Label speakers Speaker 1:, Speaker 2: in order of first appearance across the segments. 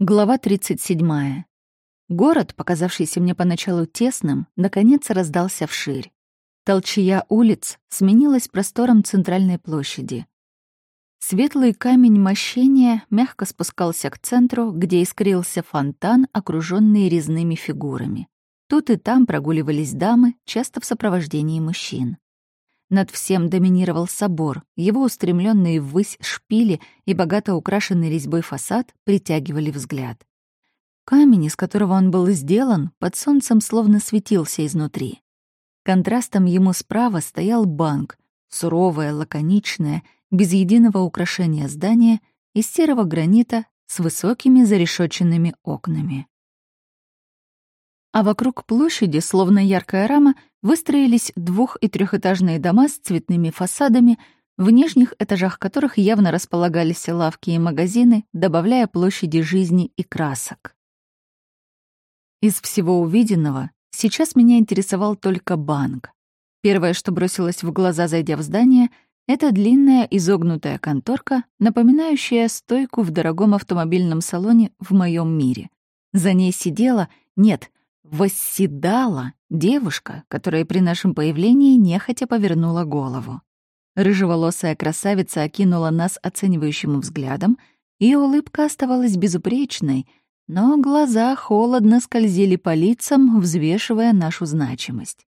Speaker 1: Глава 37. Город, показавшийся мне поначалу тесным, наконец раздался вширь. Толчья улиц сменилась простором центральной площади. Светлый камень мощения мягко спускался к центру, где искрился фонтан, окруженный резными фигурами. Тут и там прогуливались дамы, часто в сопровождении мужчин. Над всем доминировал собор, его устремленные ввысь шпили и богато украшенный резьбой фасад притягивали взгляд. Камень, из которого он был сделан, под солнцем словно светился изнутри. Контрастом ему справа стоял банк, суровое, лаконичное, без единого украшения здание из серого гранита с высокими зарешоченными окнами. А вокруг площади, словно яркая рама, выстроились двух- и трехэтажные дома с цветными фасадами, в нижних этажах которых явно располагались лавки и магазины, добавляя площади жизни и красок. Из всего увиденного сейчас меня интересовал только банк. Первое, что бросилось в глаза, зайдя в здание, это длинная изогнутая конторка, напоминающая стойку в дорогом автомобильном салоне в моем мире. За ней сидела, нет, восседала девушка, которая при нашем появлении нехотя повернула голову. Рыжеволосая красавица окинула нас оценивающим взглядом, и улыбка оставалась безупречной, но глаза холодно скользили по лицам, взвешивая нашу значимость.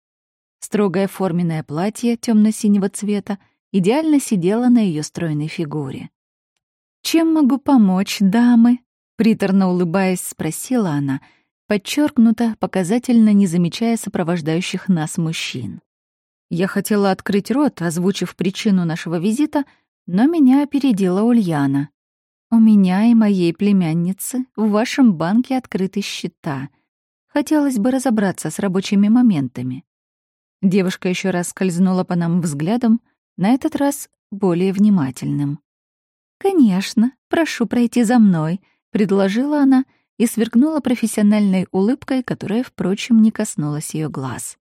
Speaker 1: Строгое форменное платье темно синего цвета идеально сидело на ее стройной фигуре. «Чем могу помочь, дамы?» Приторно улыбаясь, спросила она — подчеркнуто, показательно не замечая сопровождающих нас мужчин. Я хотела открыть рот, озвучив причину нашего визита, но меня опередила Ульяна. «У меня и моей племянницы в вашем банке открыты счета. Хотелось бы разобраться с рабочими моментами». Девушка еще раз скользнула по нам взглядом, на этот раз более внимательным. «Конечно, прошу пройти за мной», — предложила она, — и сверкнула профессиональной улыбкой, которая, впрочем, не коснулась ее глаз.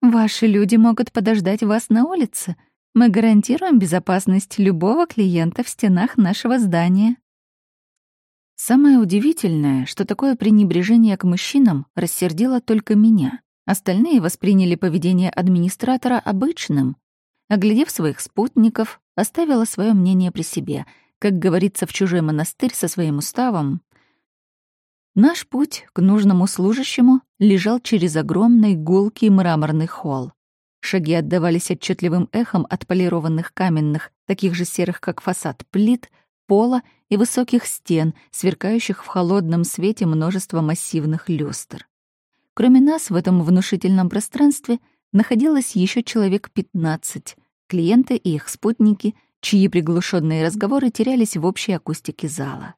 Speaker 1: «Ваши люди могут подождать вас на улице. Мы гарантируем безопасность любого клиента в стенах нашего здания». Самое удивительное, что такое пренебрежение к мужчинам рассердило только меня. Остальные восприняли поведение администратора обычным. Оглядев своих спутников, оставила свое мнение при себе. Как говорится в чужой монастырь со своим уставом, Наш путь к нужному служащему лежал через огромный гулкий мраморный холл. Шаги отдавались отчетливым эхом от полированных каменных, таких же серых, как фасад, плит, пола и высоких стен, сверкающих в холодном свете множество массивных люстр. Кроме нас в этом внушительном пространстве находилось еще человек 15, клиенты и их спутники, чьи приглушенные разговоры терялись в общей акустике зала.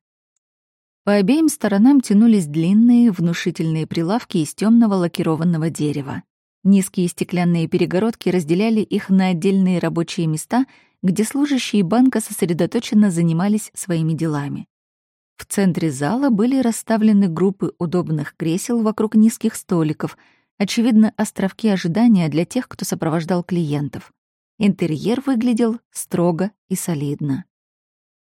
Speaker 1: По обеим сторонам тянулись длинные, внушительные прилавки из темного лакированного дерева. Низкие стеклянные перегородки разделяли их на отдельные рабочие места, где служащие банка сосредоточенно занимались своими делами. В центре зала были расставлены группы удобных кресел вокруг низких столиков, очевидно, островки ожидания для тех, кто сопровождал клиентов. Интерьер выглядел строго и солидно.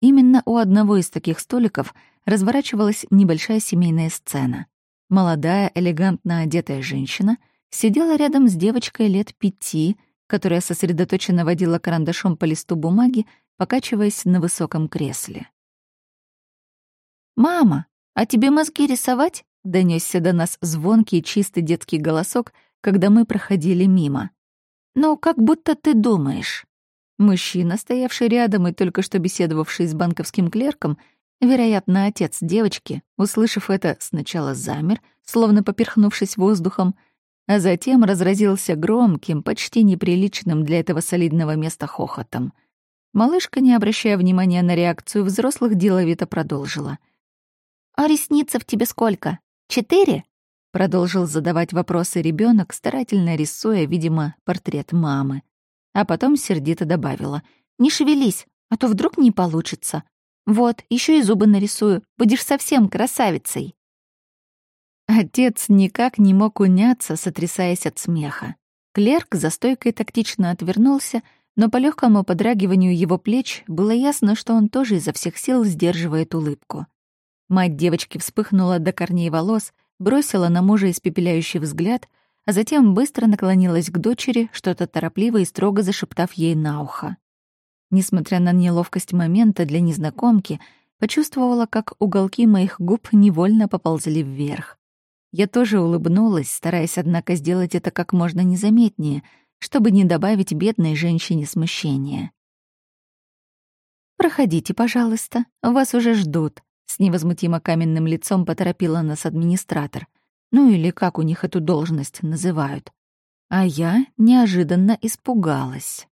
Speaker 1: Именно у одного из таких столиков разворачивалась небольшая семейная сцена. Молодая, элегантно одетая женщина сидела рядом с девочкой лет пяти, которая сосредоточенно водила карандашом по листу бумаги, покачиваясь на высоком кресле. «Мама, а тебе мозги рисовать?» — донесся до нас звонкий чистый детский голосок, когда мы проходили мимо. «Ну, как будто ты думаешь». Мужчина, стоявший рядом и только что беседовавший с банковским клерком, вероятно, отец девочки, услышав это, сначала замер, словно поперхнувшись воздухом, а затем разразился громким, почти неприличным для этого солидного места хохотом. Малышка, не обращая внимания на реакцию взрослых, деловито продолжила. «А ресницев тебе сколько? Четыре?» Продолжил задавать вопросы ребенок, старательно рисуя, видимо, портрет мамы а потом сердито добавила. «Не шевелись, а то вдруг не получится. Вот, еще и зубы нарисую, будешь совсем красавицей». Отец никак не мог уняться, сотрясаясь от смеха. Клерк за стойкой тактично отвернулся, но по легкому подрагиванию его плеч было ясно, что он тоже изо всех сил сдерживает улыбку. Мать девочки вспыхнула до корней волос, бросила на мужа испепеляющий взгляд, а затем быстро наклонилась к дочери, что-то торопливо и строго зашептав ей на ухо. Несмотря на неловкость момента для незнакомки, почувствовала, как уголки моих губ невольно поползли вверх. Я тоже улыбнулась, стараясь, однако, сделать это как можно незаметнее, чтобы не добавить бедной женщине смущения. «Проходите, пожалуйста, вас уже ждут», — с невозмутимо каменным лицом поторопила нас администратор. Ну или как у них эту должность называют. А я неожиданно испугалась.